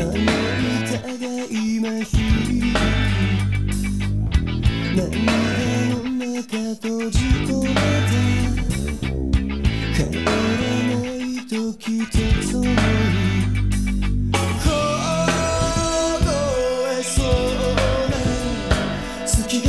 あの歌が今日涙の中閉じ込め帰らない時とその凍えそうな月が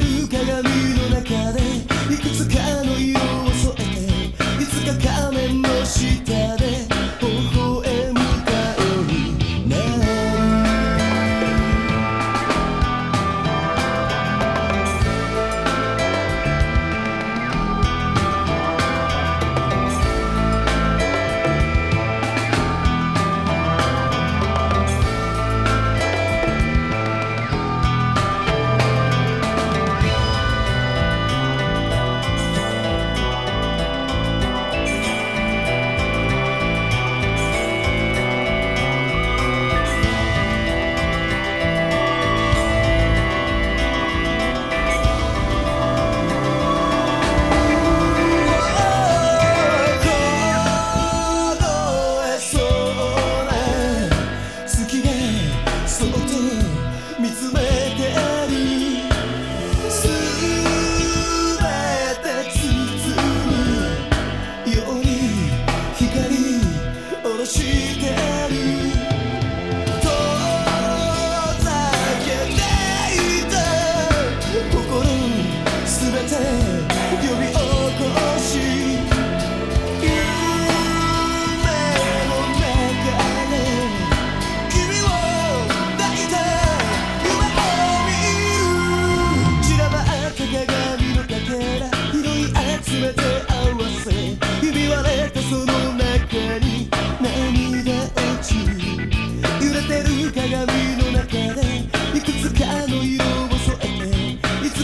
る鏡の中でいくつかの色を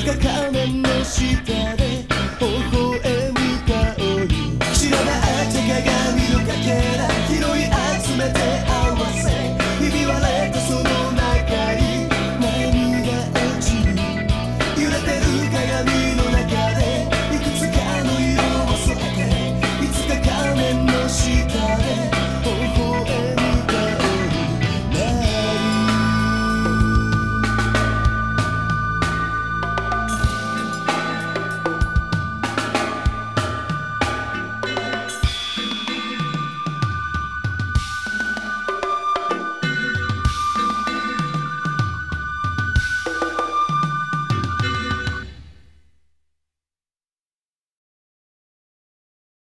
が仮面の下で微笑む香り知らない手鏡のかけら拾い集めて合わせひび割れたその中に涙落ちる揺れてる鏡の